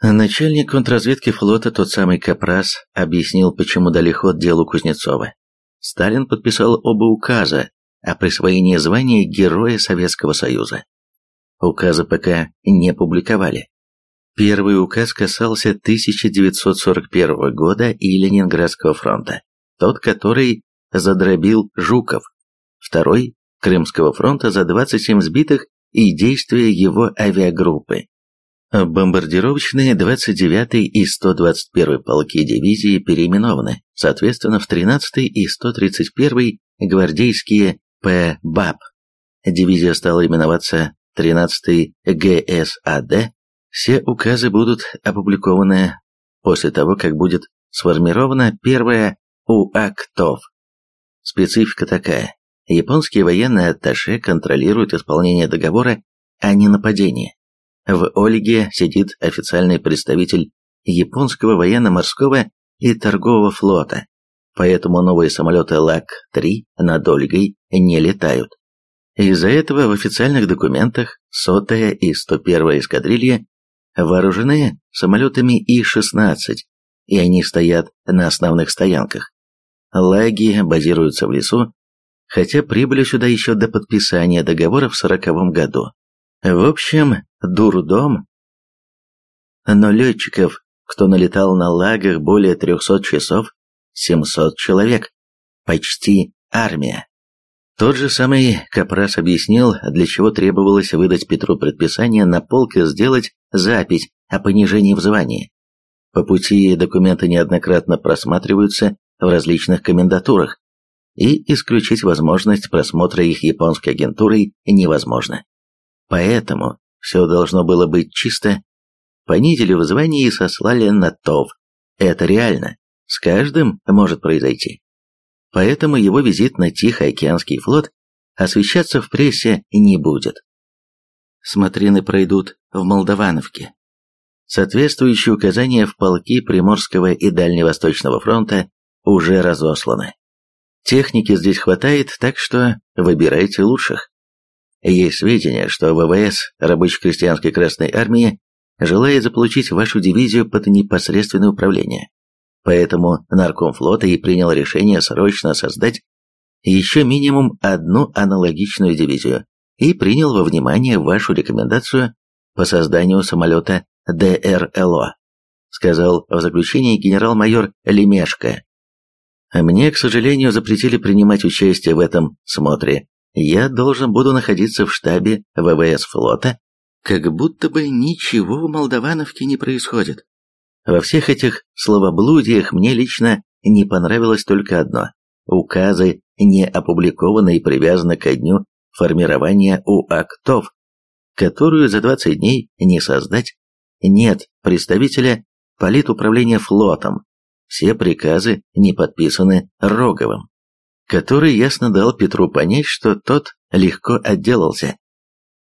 Начальник контрразведки флота, тот самый Капрас, объяснил, почему дали ход делу Кузнецова. Сталин подписал оба указа о присвоении звания Героя Советского Союза. Указы пока не публиковали. Первый указ касался 1941 года и Ленинградского фронта, тот, который задробил Жуков. Второй – Крымского фронта за 27 сбитых и действия его авиагруппы. Бомбардировочные 29-й и 121-й полки дивизии переименованы, соответственно, в 13-й и 131-й гвардейские ПБАП. Дивизия стала именоваться 13-й ГСАД. Все указы будут опубликованы после того, как будет сформирована первая УАКТОВ. Специфика такая. Японские военные атташе контролируют исполнение договора о ненападении. В Ольге сидит официальный представитель японского военно-морского и торгового флота, поэтому новые самолеты ЛАК-3 над Ольгой не летают. Из-за этого в официальных документах сотая и 101 эскадрилья вооружены самолетами И-16, и они стоят на основных стоянках. Лаги базируются в лесу, хотя прибыли сюда еще до подписания договора в сороковом году. В общем, дурдом. Но летчиков, кто налетал на лагах более 300 часов, 700 человек. Почти армия. Тот же самый Капрас объяснил, для чего требовалось выдать Петру предписание на полк и сделать запись о понижении в звании. По пути документы неоднократно просматриваются в различных комендатурах, и исключить возможность просмотра их японской агентурой невозможно. Поэтому все должно было быть чисто. Понизили в звании и сослали на ТОВ. Это реально. С каждым может произойти. Поэтому его визит на Тихоокеанский флот освещаться в прессе не будет. Смотрины пройдут в Молдавановке. Соответствующие указания в полки Приморского и Дальневосточного фронта уже разосланы. Техники здесь хватает, так что выбирайте лучших. Есть сведения, что ВВС рабоче-крестьянской Красной Армии желает заполучить вашу дивизию под непосредственное управление. Поэтому Нарком флота и принял решение срочно создать еще минимум одну аналогичную дивизию и принял во внимание вашу рекомендацию по созданию самолета ДРЛО, сказал в заключении генерал-майор Лемешко. Мне, к сожалению, запретили принимать участие в этом смотре, я должен буду находиться в штабе ВВС флота, как будто бы ничего в Молдавановке не происходит. Во всех этих словоблудиях мне лично не понравилось только одно. Указы не опубликованы и привязаны ко дню формирования УАКТов, которую за 20 дней не создать. Нет представителя политуправления флотом. Все приказы не подписаны Роговым который ясно дал Петру понять, что тот легко отделался.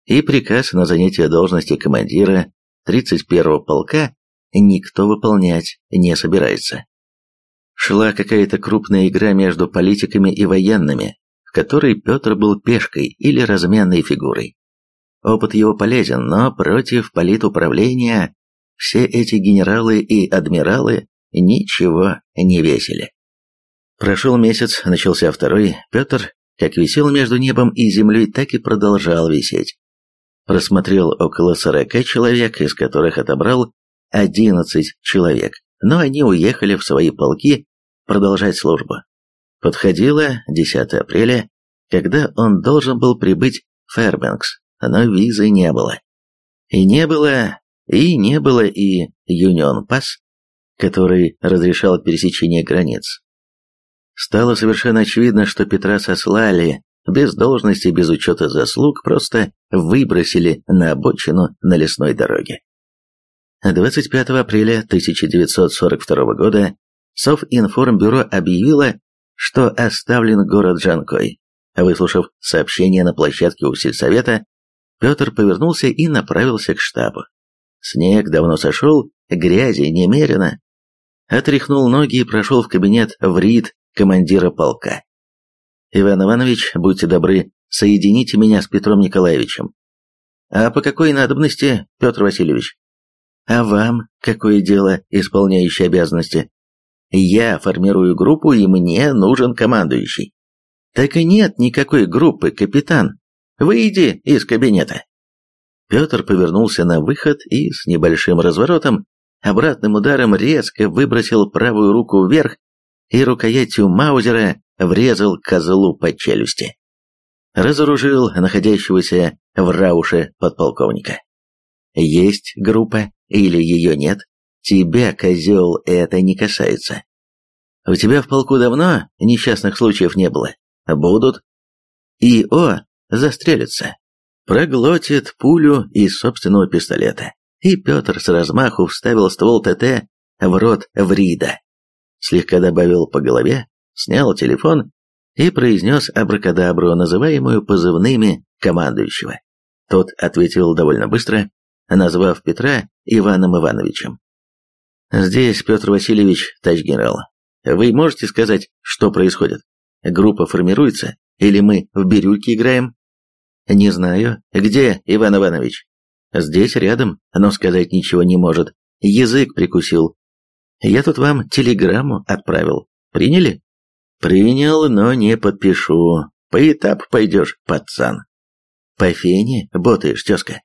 И приказ на занятие должности командира 31-го полка никто выполнять не собирается. Шла какая-то крупная игра между политиками и военными, в которой Петр был пешкой или разменной фигурой. Опыт его полезен, но против политуправления все эти генералы и адмиралы ничего не весили. Прошел месяц, начался второй. Петр, как висел между небом и землей, так и продолжал висеть. Просмотрел около сорока человек, из которых отобрал одиннадцать человек, но они уехали в свои полки продолжать службу. Подходило 10 апреля, когда он должен был прибыть в Фербенкс, но визы не было. И не было, и не было и Юнион Пас, который разрешал пересечение границ. Стало совершенно очевидно, что Петра сослали, без должности, без учета заслуг, просто выбросили на обочину на лесной дороге. 25 апреля 1942 года Совинформбюро объявило, что оставлен город Жанкой. Выслушав сообщение на площадке у сельсовета, Петр повернулся и направился к штабу. Снег давно сошел, грязи немерено. Отряхнул ноги и прошел в кабинет в РИД командира полка. Иван Иванович, будьте добры, соедините меня с Петром Николаевичем. А по какой надобности, Петр Васильевич? А вам какое дело, исполняющий обязанности? Я формирую группу, и мне нужен командующий. Так и нет никакой группы, капитан. Выйди из кабинета. Петр повернулся на выход и с небольшим разворотом, обратным ударом резко выбросил правую руку вверх и рукоятью Маузера врезал козлу по челюсти. Разоружил находящегося в рауше подполковника. Есть группа или ее нет, тебя, козел, это не касается. У тебя в полку давно несчастных случаев не было. Будут. И О застрелится. Проглотит пулю из собственного пистолета. И Петр с размаху вставил ствол ТТ в рот Врида. Слегка добавил по голове, снял телефон и произнес абракадабру, называемую позывными командующего. Тот ответил довольно быстро, назвав Петра Иваном Ивановичем. «Здесь, Петр Васильевич, тач генерал. Вы можете сказать, что происходит? Группа формируется, или мы в бирюльке играем?» «Не знаю. Где, Иван Иванович?» «Здесь рядом, но сказать ничего не может. Язык прикусил. Я тут вам телеграмму отправил. Приняли?» «Принял, но не подпишу. По этапу пойдешь, пацан». «По фене ботаешь, тезка.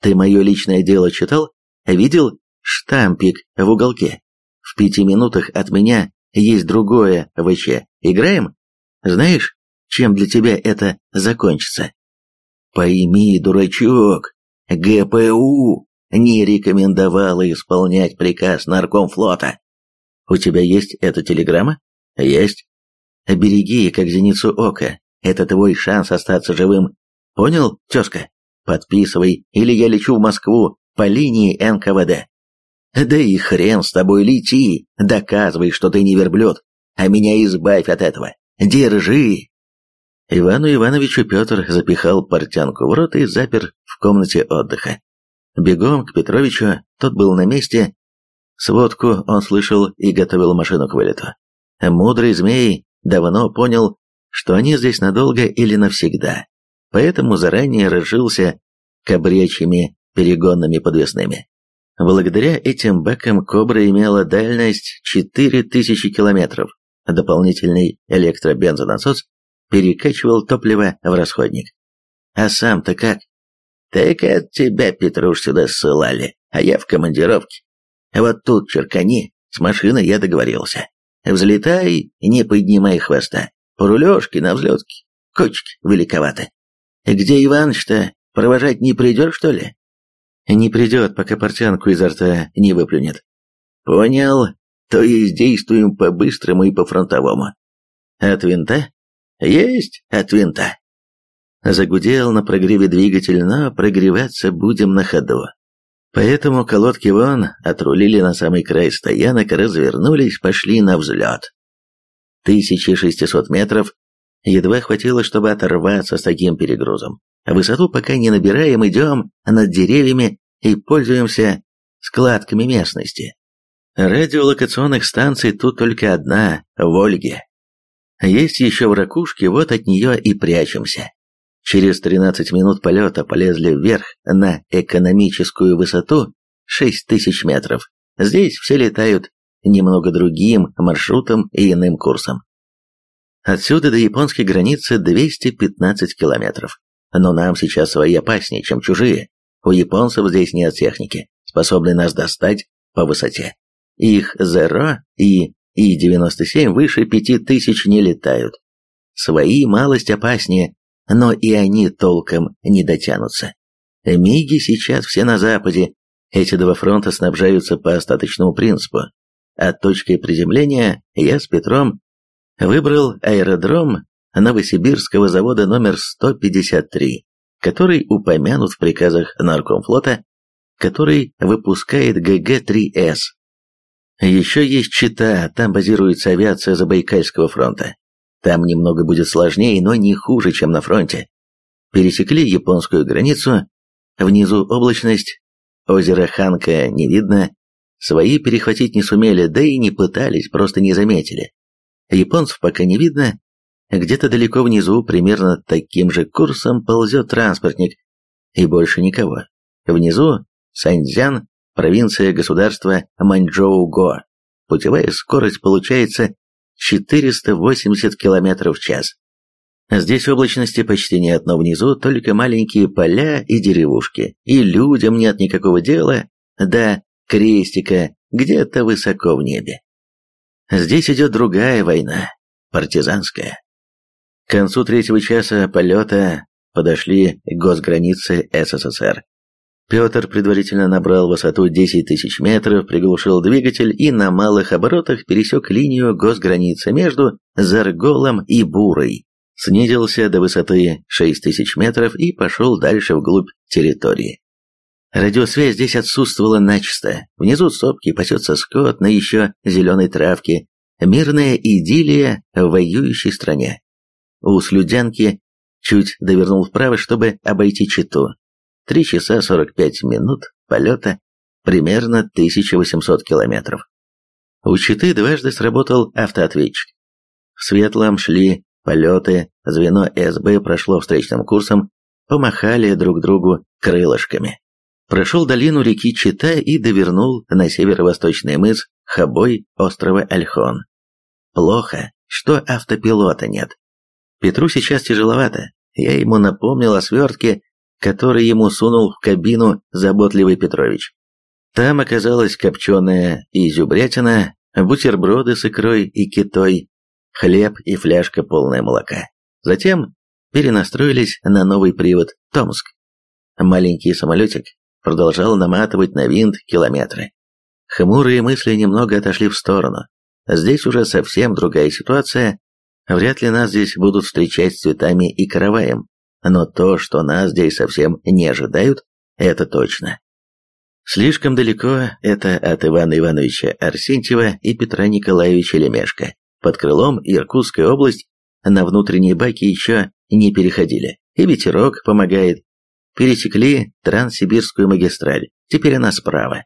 Ты мое личное дело читал? Видел штампик в уголке? В пяти минутах от меня есть другое ВЧ. Играем? Знаешь, чем для тебя это закончится?» «Пойми, дурачок, ГПУ не рекомендовала исполнять приказ наркомфлота. У тебя есть эта телеграмма? Есть. Береги, как зеницу ока. Это твой шанс остаться живым. Понял, тезка? Подписывай, или я лечу в Москву по линии НКВД. Да и хрен с тобой лети, доказывай, что ты не верблюд, а меня избавь от этого. Держи. Ивану Ивановичу Петр запихал портянку в рот и запер в комнате отдыха. Бегом к Петровичу, тот был на месте. Сводку он слышал и готовил машину к вылету. Мудрый змей давно понял, что они здесь надолго или навсегда, поэтому заранее разжился кабречьими перегонными подвесными. Благодаря этим бакам «Кобра» имела дальность 4000 километров. Дополнительный электробензонасос перекачивал топливо в расходник. А сам-то как? Так от тебя, Петруш, сюда ссылали, а я в командировке. Вот тут черкани, с машиной я договорился. Взлетай, не поднимай хвоста. По рулежке на взлетке. Кочки великоваты. Где Иваныч-то? Провожать не придет, что ли? Не придет, пока портянку изо рта не выплюнет. Понял. То есть действуем по-быстрому и по-фронтовому. От винта? Есть от винта. Загудел на прогреве двигатель, но прогреваться будем на ходу. Поэтому колодки вон отрулили на самый край стоянок, развернулись, пошли на взлет. 1600 метров едва хватило, чтобы оторваться с таким перегрузом. Высоту пока не набираем, идем над деревьями и пользуемся складками местности. Радиолокационных станций тут только одна, в Ольге. Есть еще в ракушке, вот от нее и прячемся. Через 13 минут полета полезли вверх на экономическую высоту 6000 метров. Здесь все летают немного другим маршрутом и иным курсом. Отсюда до японской границы 215 километров. Но нам сейчас свои опаснее, чем чужие. У японцев здесь нет техники, способной нас достать по высоте. Их Зеро и И-97 выше 5000 не летают. Свои малость опаснее, но и они толком не дотянутся. Миги сейчас все на западе, эти два фронта снабжаются по остаточному принципу. А точкой приземления я с Петром выбрал аэродром Новосибирского завода номер 153, который упомянут в приказах Наркомфлота, который выпускает ГГ-3С. Еще есть Чита, там базируется авиация Забайкальского фронта. Там немного будет сложнее, но не хуже, чем на фронте. Пересекли японскую границу, внизу облачность, озеро Ханка не видно, свои перехватить не сумели, да и не пытались, просто не заметили. Японцев пока не видно, где-то далеко внизу, примерно таким же курсом, ползет транспортник, и больше никого. Внизу Саньцзян, провинция государства Маньчжоу-Го. Путевая скорость получается 480 км в час. Здесь облачности почти нет, но внизу только маленькие поля и деревушки, и людям нет никакого дела до крестика где-то высоко в небе. Здесь идет другая война, партизанская. К концу третьего часа полета подошли к госгранице СССР. Петр предварительно набрал высоту 10 тысяч метров, приглушил двигатель и на малых оборотах пересек линию госграницы между Зарголом и Бурой, снизился до высоты 6 тысяч метров и пошел дальше вглубь территории. Радиосвязь здесь отсутствовала начисто. Внизу сопки пасется скот на еще зеленой травке. Мирная идиллия в воюющей стране. У Слюдянки чуть довернул вправо, чтобы обойти Читу. Три часа сорок пять минут полета, примерно 1800 километров. У Читы дважды сработал автоответчик. В Светлом шли полеты, звено СБ прошло встречным курсом, помахали друг другу крылышками прошел долину реки Чита и довернул на северо-восточный мыс Хабой острова Альхон. Плохо, что автопилота нет. Петру сейчас тяжеловато. Я ему напомнил о свертке, который ему сунул в кабину заботливый Петрович. Там оказалась копченая изюбрятина, бутерброды с икрой и китой, хлеб и фляжка полная молока. Затем перенастроились на новый привод Томск. Маленький самолетик продолжал наматывать на винт километры. Хмурые мысли немного отошли в сторону. Здесь уже совсем другая ситуация. Вряд ли нас здесь будут встречать с цветами и караваем. Но то, что нас здесь совсем не ожидают, это точно. Слишком далеко это от Ивана Ивановича Арсентьева и Петра Николаевича Лемешко. Под крылом Иркутская область на внутренние баки еще не переходили. И ветерок помогает, пересекли Транссибирскую магистраль, теперь она справа.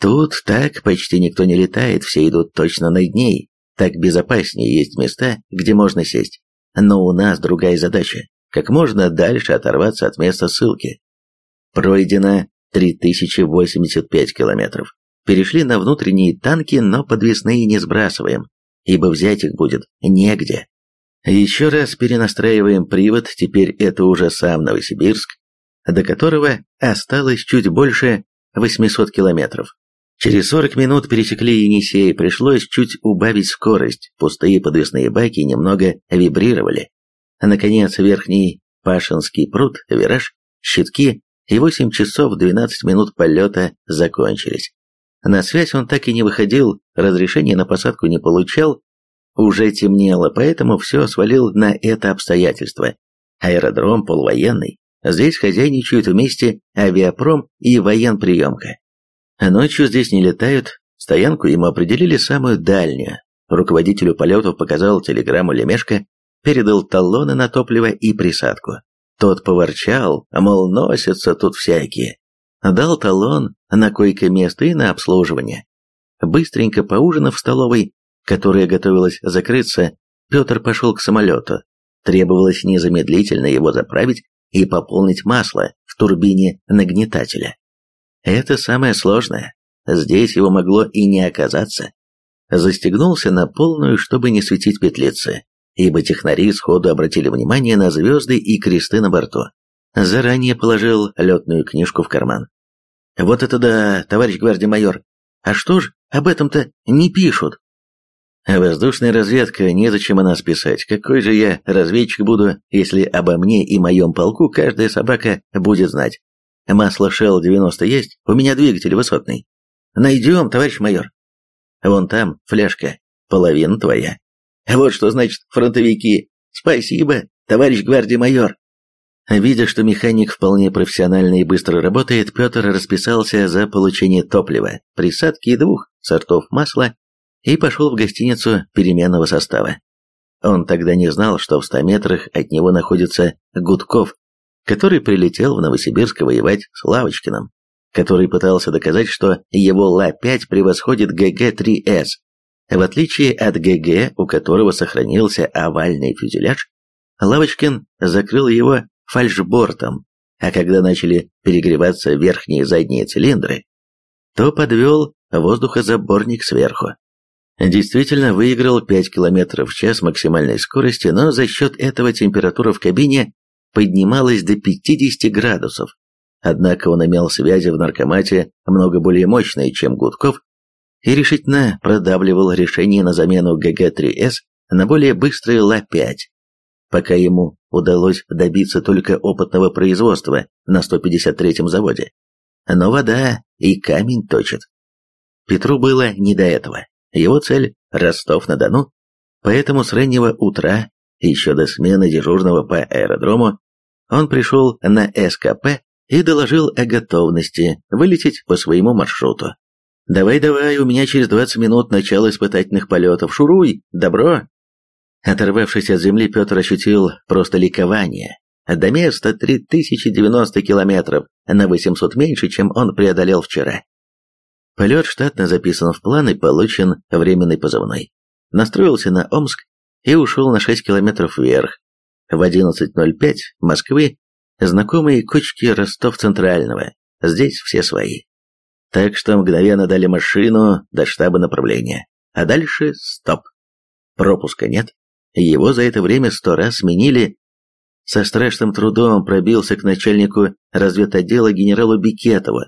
Тут так почти никто не летает, все идут точно над ней. Так безопаснее есть места, где можно сесть. Но у нас другая задача, как можно дальше оторваться от места ссылки. Пройдено 3085 километров. Перешли на внутренние танки, но подвесные не сбрасываем, ибо взять их будет негде. Еще раз перенастраиваем привод, теперь это уже сам Новосибирск, до которого осталось чуть больше 800 километров. Через 40 минут пересекли Енисей, пришлось чуть убавить скорость, пустые подвесные баки немного вибрировали. Наконец, верхний Пашинский пруд, вираж, щитки и 8 часов 12 минут полета закончились. На связь он так и не выходил, разрешения на посадку не получал, уже темнело, поэтому все свалил на это обстоятельство. Аэродром полувоенный, Здесь хозяйничают вместе авиапром и военприемка. Ночью здесь не летают, стоянку ему определили самую дальнюю. Руководителю полетов показал телеграмму Лемешка, передал талоны на топливо и присадку. Тот поворчал, мол, носятся тут всякие. Дал талон на койко-место и на обслуживание. Быстренько поужинав в столовой, которая готовилась закрыться, Петр пошел к самолету. Требовалось незамедлительно его заправить и пополнить масло в турбине нагнетателя. Это самое сложное. Здесь его могло и не оказаться. Застегнулся на полную, чтобы не светить петлицы, ибо технари сходу обратили внимание на звезды и кресты на борту. Заранее положил летную книжку в карман. «Вот это да, товарищ гвардии майор! А что ж об этом-то не пишут?» Воздушная разведка, незачем о нас писать. Какой же я разведчик буду, если обо мне и моем полку каждая собака будет знать. Масло Shell 90 есть, у меня двигатель высотный. Найдем, товарищ майор. Вон там фляжка, половина твоя. Вот что значит фронтовики. Спасибо, товарищ гвардии майор. Видя, что механик вполне профессионально и быстро работает, Петр расписался за получение топлива, присадки двух сортов масла и пошел в гостиницу переменного состава. Он тогда не знал, что в ста метрах от него находится Гудков, который прилетел в Новосибирск воевать с Лавочкиным, который пытался доказать, что его Ла-5 превосходит ГГ-3С. В отличие от ГГ, у которого сохранился овальный фюзеляж, Лавочкин закрыл его фальшбортом, а когда начали перегреваться верхние и задние цилиндры, то подвел воздухозаборник сверху. Действительно выиграл 5 км в час максимальной скорости, но за счет этого температура в кабине поднималась до 50 градусов. Однако он имел связи в наркомате много более мощные, чем Гудков, и решительно продавливал решение на замену ГГ-3С на более быстрый Ла-5, пока ему удалось добиться только опытного производства на 153-м заводе. Но вода и камень точит. Петру было не до этого. Его цель – Ростов-на-Дону, поэтому с раннего утра, еще до смены дежурного по аэродрому, он пришел на СКП и доложил о готовности вылететь по своему маршруту. «Давай-давай, у меня через 20 минут начало испытательных полетов. Шуруй! Добро!» Оторвавшись от земли, Петр ощутил просто ликование. До места 3090 километров, на 800 меньше, чем он преодолел вчера. Полет штатно записан в план и получен временный позывной. Настроился на Омск и ушел на 6 километров вверх. В 11.05 Москвы знакомые кочки Ростов-Центрального. Здесь все свои. Так что мгновенно дали машину до штаба направления. А дальше стоп. Пропуска нет. Его за это время сто раз сменили. Со страшным трудом пробился к начальнику разведотдела генералу Бикетову.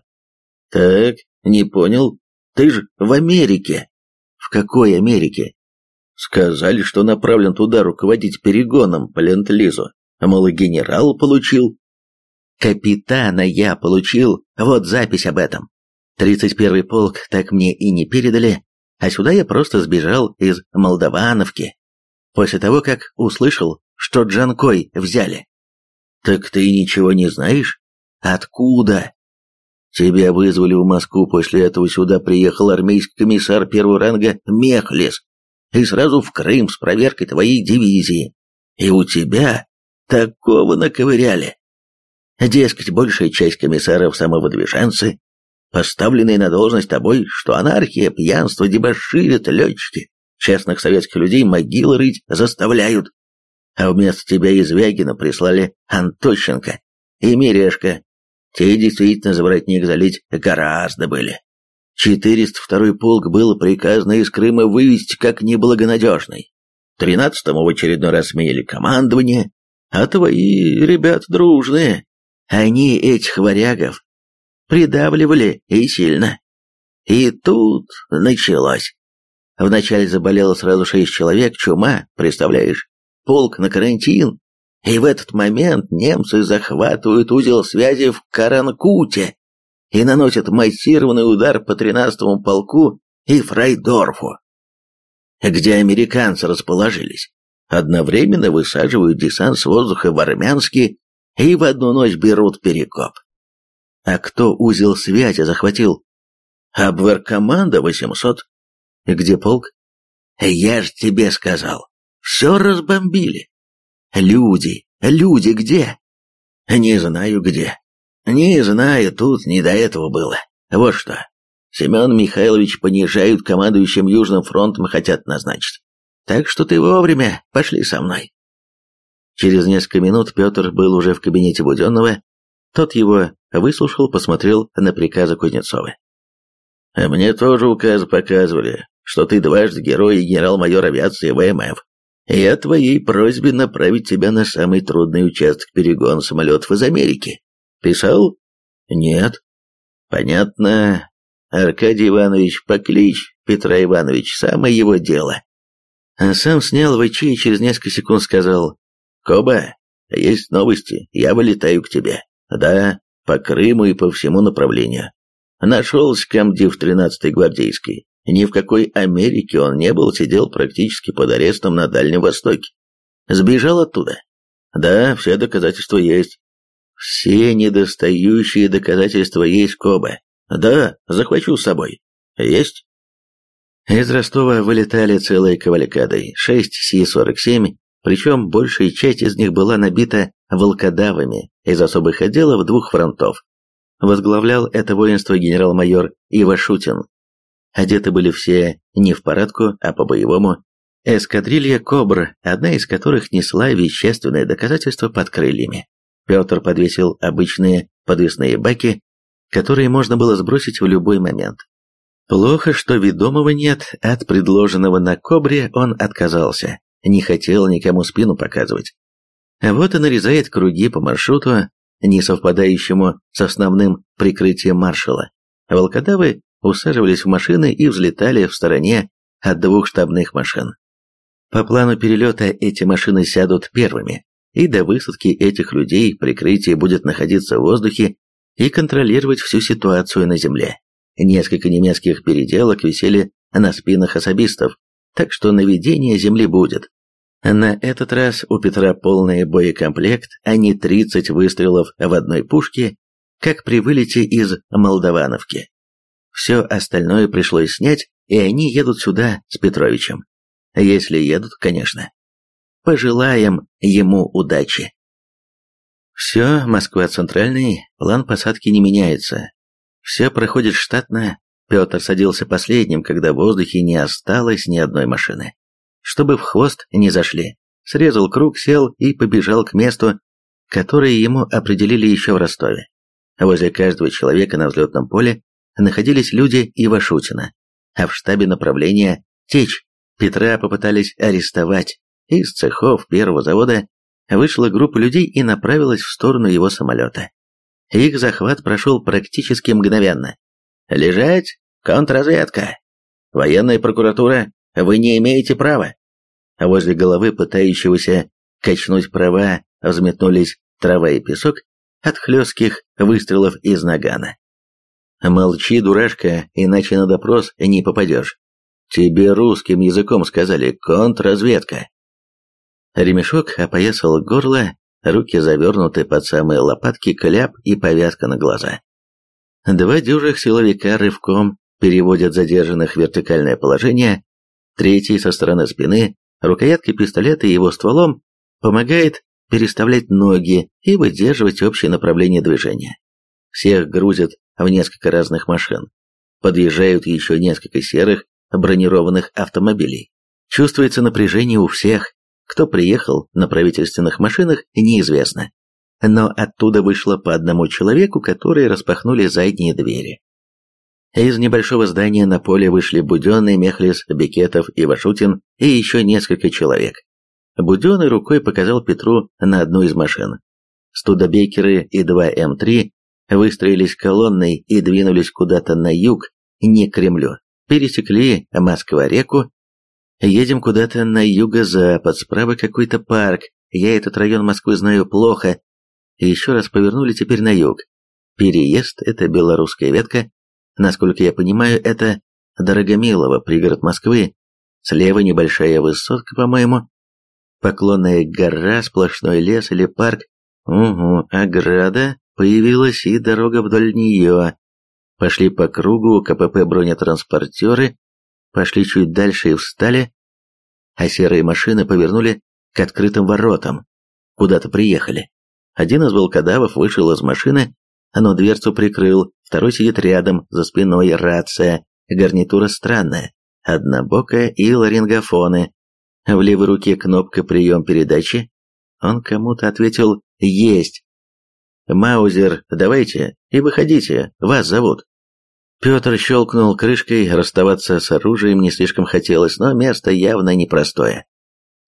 «Так, не понял. Ты же в Америке. В какой Америке? Сказали, что направлен туда руководить перегоном по Ленд-Лизу. Мол, генерал получил. Капитана я получил. Вот запись об этом. Тридцать первый полк так мне и не передали, а сюда я просто сбежал из Молдавановки. После того, как услышал, что Джанкой взяли. Так ты ничего не знаешь? Откуда? Тебя вызвали в Москву, после этого сюда приехал армейский комиссар первого ранга Мехлис. И сразу в Крым с проверкой твоей дивизии. И у тебя такого наковыряли. Дескать, большая часть комиссаров самовыдвиженцы, поставленные на должность тобой, что анархия, пьянство, дебоширят летчики, честных советских людей могилы рыть заставляют. А вместо тебя из Вягина прислали Антощенко и Мерешка, те действительно за воротник залить гораздо были. 402-й полк был приказано из Крыма вывести как неблагонадежный. 13-му в очередной раз сменили командование, а твои ребят дружные. Они этих варягов придавливали и сильно. И тут началось. Вначале заболело сразу шесть человек, чума, представляешь? Полк на карантин, и в этот момент немцы захватывают узел связи в Каранкуте и наносят массированный удар по 13-му полку и Фрайдорфу, где американцы расположились. Одновременно высаживают десант с воздуха в Армянске и в одну ночь берут Перекоп. А кто узел связи захватил? Абверкоманда 800. Где полк? Я ж тебе сказал. Все разбомбили. Люди, люди где? Не знаю где. Не знаю, тут не до этого было. Вот что. Семен Михайлович понижают командующим Южным фронтом хотят назначить. Так что ты вовремя, пошли со мной. Через несколько минут Петр был уже в кабинете Буденного. Тот его выслушал, посмотрел на приказы Кузнецова. «А мне тоже указы показывали, что ты дважды герой и генерал-майор авиации ВМФ. Я твоей просьбе направить тебя на самый трудный участок перегона самолетов из Америки. Писал? Нет. Понятно. Аркадий Иванович Поклич, Петра Иванович, самое его дело. А сам снял ВЧ и через несколько секунд сказал, «Коба, есть новости, я вылетаю к тебе. Да, по Крыму и по всему направлению. Нашелся комдив 13-й гвардейской. Ни в какой Америке он не был, сидел практически под арестом на Дальнем Востоке. Сбежал оттуда. Да, все доказательства есть. Все недостающие доказательства есть, Коба. Да, захвачу с собой. Есть? Из Ростова вылетали целой кавалькадой, шесть Си-47, причем большая часть из них была набита волкодавами из особых отделов двух фронтов. Возглавлял это воинство генерал-майор Ивашутин, Одеты были все не в парадку, а по-боевому. Эскадрилья «Кобр», одна из которых несла вещественное доказательство под крыльями. Петр подвесил обычные подвесные баки, которые можно было сбросить в любой момент. Плохо, что ведомого нет, от предложенного на Кобре он отказался, не хотел никому спину показывать. Вот и нарезает круги по маршруту, не совпадающему с основным прикрытием маршала. Волкодавы усаживались в машины и взлетали в стороне от двух штабных машин. По плану перелета эти машины сядут первыми, и до высадки этих людей прикрытие будет находиться в воздухе и контролировать всю ситуацию на земле. Несколько немецких переделок висели на спинах особистов, так что наведение земли будет. На этот раз у Петра полный боекомплект, а не 30 выстрелов в одной пушке, как при вылете из Молдавановки. Все остальное пришлось снять, и они едут сюда с Петровичем. Если едут, конечно. Пожелаем ему удачи. Все, Москва центральный, план посадки не меняется. Все проходит штатно. Петр садился последним, когда в воздухе не осталось ни одной машины. Чтобы в хвост не зашли. Срезал круг, сел и побежал к месту, которое ему определили еще в Ростове. Возле каждого человека на взлетном поле находились люди Ивашутина, а в штабе направления Течь Петра попытались арестовать. Из цехов первого завода вышла группа людей и направилась в сторону его самолета. Их захват прошел практически мгновенно. «Лежать! Контрразведка! Военная прокуратура, вы не имеете права!» А возле головы пытающегося качнуть права взметнулись трава и песок от хлестких выстрелов из нагана. «Молчи, дурашка, иначе на допрос не попадешь. Тебе русским языком сказали контрразведка». Ремешок опоясал горло, руки завернуты под самые лопатки, кляп и повязка на глаза. Два дюжих силовика рывком переводят задержанных в вертикальное положение, третий со стороны спины, рукояткой пистолета и его стволом помогает переставлять ноги и выдерживать общее направление движения. Всех грузят в несколько разных машин. Подъезжают еще несколько серых бронированных автомобилей. Чувствуется напряжение у всех. Кто приехал на правительственных машинах, неизвестно. Но оттуда вышло по одному человеку, которые распахнули задние двери. Из небольшого здания на поле вышли Буденный, Мехлис, Бекетов и Вашутин и еще несколько человек. Буденный рукой показал Петру на одну из машин. Студебекеры и два М3 выстроились колонной и двинулись куда-то на юг, не к Кремлю. Пересекли Москва-реку. Едем куда-то на юго-запад, справа какой-то парк. Я этот район Москвы знаю плохо. Еще раз повернули теперь на юг. Переезд – это белорусская ветка. Насколько я понимаю, это Дорогомилово, пригород Москвы. Слева небольшая высотка, по-моему. Поклонная гора, сплошной лес или парк. Угу, ограда, Появилась и дорога вдоль нее. Пошли по кругу КПП бронетранспортеры, пошли чуть дальше и встали, а серые машины повернули к открытым воротам. Куда-то приехали. Один из волкодавов вышел из машины, но дверцу прикрыл, второй сидит рядом, за спиной рация, гарнитура странная, однобокая и ларингофоны. В левой руке кнопка «Прием передачи». Он кому-то ответил «Есть», «Маузер, давайте и выходите, вас зовут». Петр щелкнул крышкой, расставаться с оружием не слишком хотелось, но место явно непростое.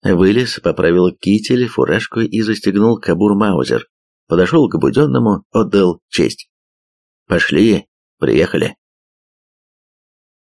Вылез, поправил китель, фуражку и застегнул кабур Маузер. Подошел к Буденному, отдал честь. «Пошли, приехали».